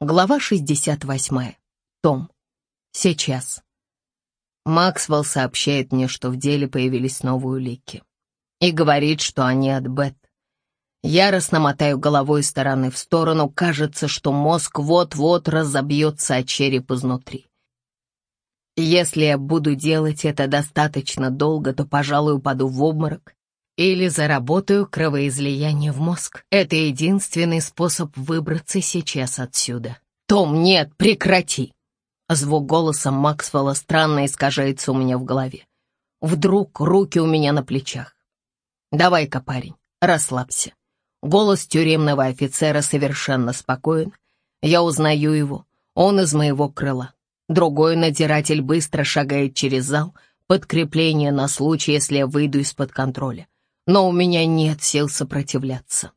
Глава 68. Том. Сейчас. Максвелл сообщает мне, что в деле появились новые улики. И говорит, что они от Бет. Яростно мотаю головой из стороны в сторону. Кажется, что мозг вот-вот разобьется от череп изнутри. Если я буду делать это достаточно долго, то, пожалуй, упаду в обморок или заработаю кровоизлияние в мозг. Это единственный способ выбраться сейчас отсюда. Том, нет, прекрати! Звук голоса Максвелла странно искажается у меня в голове. Вдруг руки у меня на плечах. Давай-ка, парень, расслабься. Голос тюремного офицера совершенно спокоен. Я узнаю его. Он из моего крыла. Другой надзиратель быстро шагает через зал, подкрепление на случай, если я выйду из-под контроля. Но у меня нет сил сопротивляться.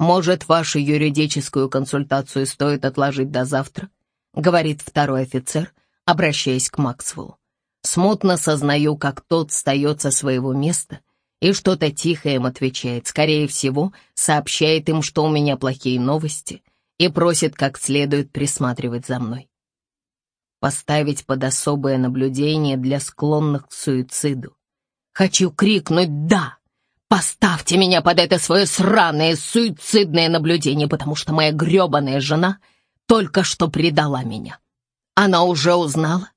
Может, вашу юридическую консультацию стоит отложить до завтра? Говорит второй офицер, обращаясь к Максвеллу. Смутно сознаю, как тот встает со своего места и что-то тихо им отвечает. Скорее всего, сообщает им, что у меня плохие новости и просит как следует присматривать за мной поставить под особое наблюдение для склонных к суициду. Хочу крикнуть «Да!» Поставьте меня под это свое сраное суицидное наблюдение, потому что моя гребаная жена только что предала меня. Она уже узнала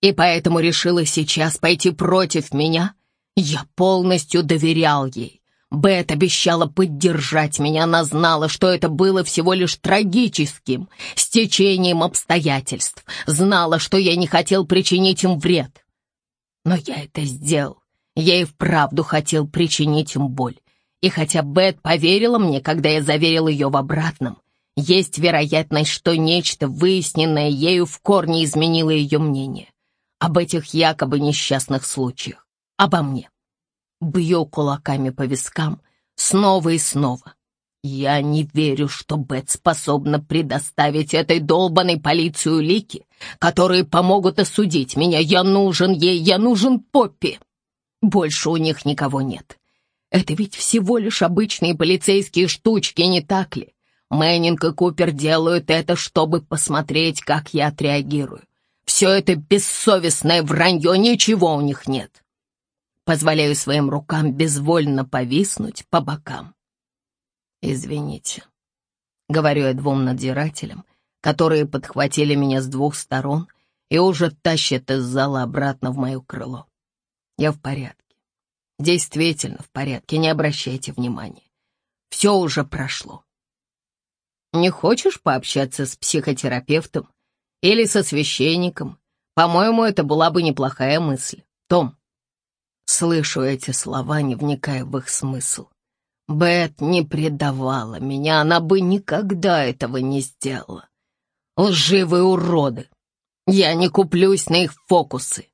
и поэтому решила сейчас пойти против меня. Я полностью доверял ей. Бет обещала поддержать меня, она знала, что это было всего лишь трагическим стечением обстоятельств, знала, что я не хотел причинить им вред. Но я это сделал. Я и вправду хотел причинить им боль. И хотя Бет поверила мне, когда я заверил ее в обратном, есть вероятность, что нечто, выясненное ею в корне, изменило ее мнение об этих якобы несчастных случаях, обо мне бью кулаками по вискам снова и снова. Я не верю, что Бет способна предоставить этой долбанной полиции улики, которые помогут осудить меня. Я нужен ей, я нужен Поппи. Больше у них никого нет. Это ведь всего лишь обычные полицейские штучки, не так ли? Мэннинг и Купер делают это, чтобы посмотреть, как я отреагирую. Все это бессовестное вранье, ничего у них нет позволяю своим рукам безвольно повиснуть по бокам. «Извините», — говорю я двум надзирателям, которые подхватили меня с двух сторон и уже тащат из зала обратно в мое крыло. Я в порядке. Действительно в порядке, не обращайте внимания. Все уже прошло. Не хочешь пообщаться с психотерапевтом или со священником? По-моему, это была бы неплохая мысль. Том, Слышу эти слова, не вникая в их смысл. Бет не предавала меня, она бы никогда этого не сделала. Лживые уроды. Я не куплюсь на их фокусы.